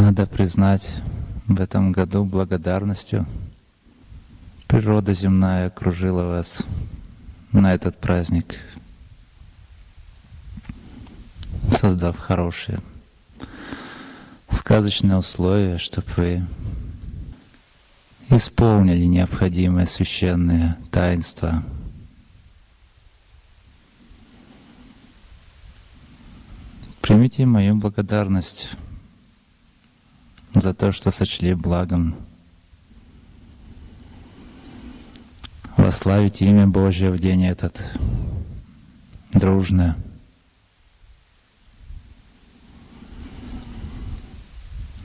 Надо признать в этом году благодарностью природа земная окружила вас на этот праздник, создав хорошие сказочные условия, чтобы вы исполнили необходимые священные таинства. Примите мою благодарность за то, что сочли благом. Вославить имя Божье в день этот дружно.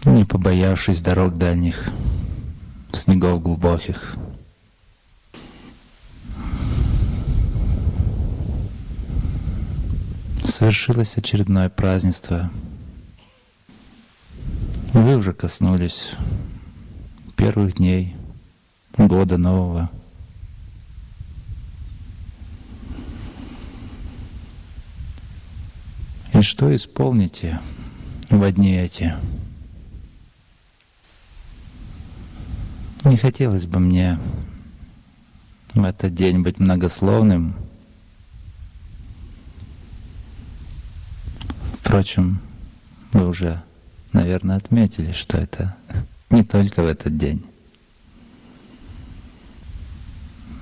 Не побоявшись дорог дальних, снегов глубоких. Совершилось очередное празднество — вы уже коснулись первых дней года нового. И что исполните в дни эти? Не хотелось бы мне в этот день быть многословным. Впрочем, вы уже наверное, отметили, что это не только в этот день.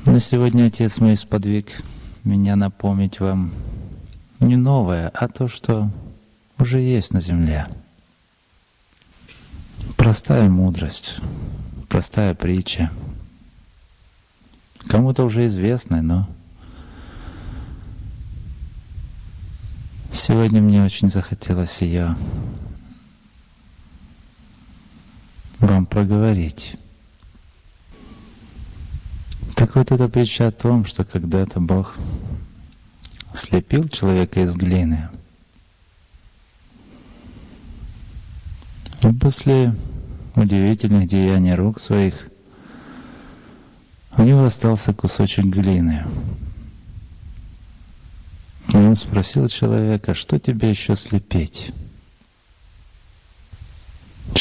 На сегодня Отец мой сподвиг меня напомнить вам не новое, а то, что уже есть на земле. Простая мудрость, простая притча. Кому-то уже известная, но сегодня мне очень захотелось ее вам проговорить. Так вот эта притча о том, что когда-то Бог слепил человека из глины. И после удивительных деяний рук своих у него остался кусочек глины. И он спросил человека, что тебе еще слепить?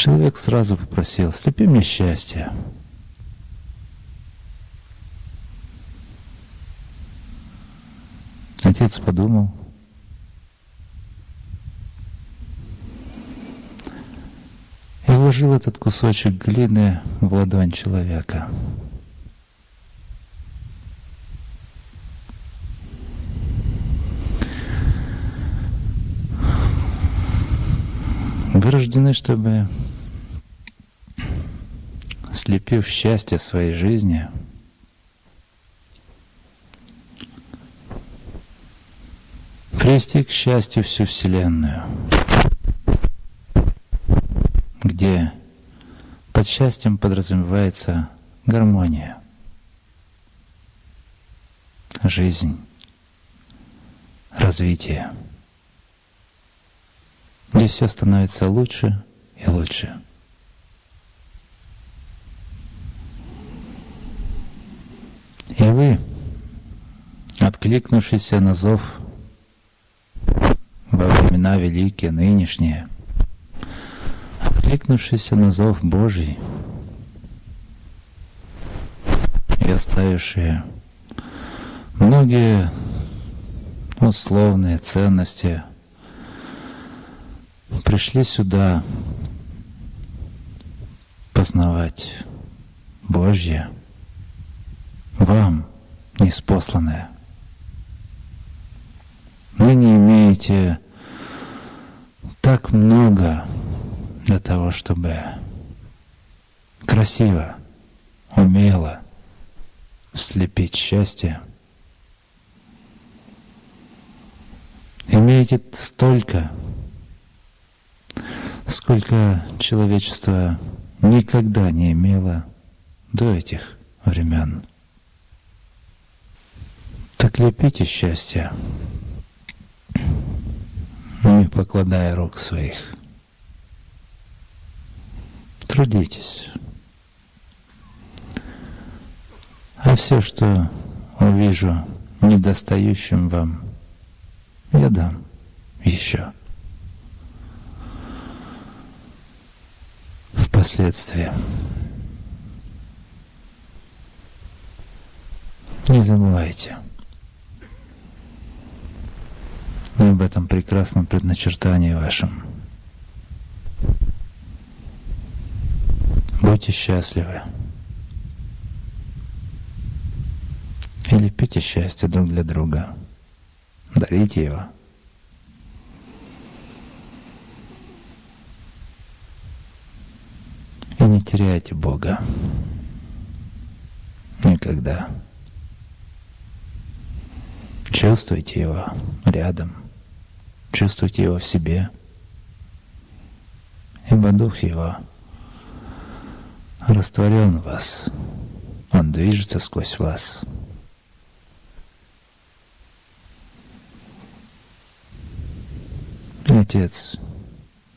Человек сразу попросил, слепи мне счастье. Отец подумал. И вложил этот кусочек глины в ладонь человека. Вы рождены, чтобы, слепив счастье своей жизни, привести к счастью всю Вселенную, где под счастьем подразумевается гармония, жизнь, развитие где все становится лучше и лучше. И вы, откликнувшиеся на зов во времена великие, нынешние, откликнувшиеся на зов Божий и оставившие многие условные ценности – пришли сюда познавать Божье, вам неспосланное. Вы не имеете так много для того, чтобы красиво, умело слепить счастье. Имеете столько, сколько человечество никогда не имело до этих времен. Так лепите счастье, не покладая рук своих. Трудитесь. А все, что увижу недостающим вам, я дам еще. Последствия. Не забывайте об этом прекрасном предначертании вашем. Будьте счастливы. И лепите счастье друг для друга. Дарите его. И не теряйте Бога. Никогда. Чувствуйте Его рядом. Чувствуйте Его в себе. Ибо Дух Его растворен в вас. Он движется сквозь вас. И Отец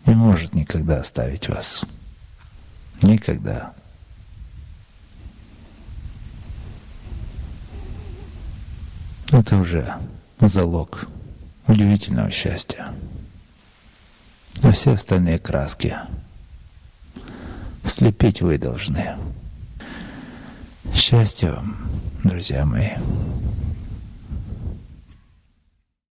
не может никогда оставить вас. Никогда. Это уже залог удивительного счастья. А все остальные краски слепить вы должны. Счастья вам, друзья мои.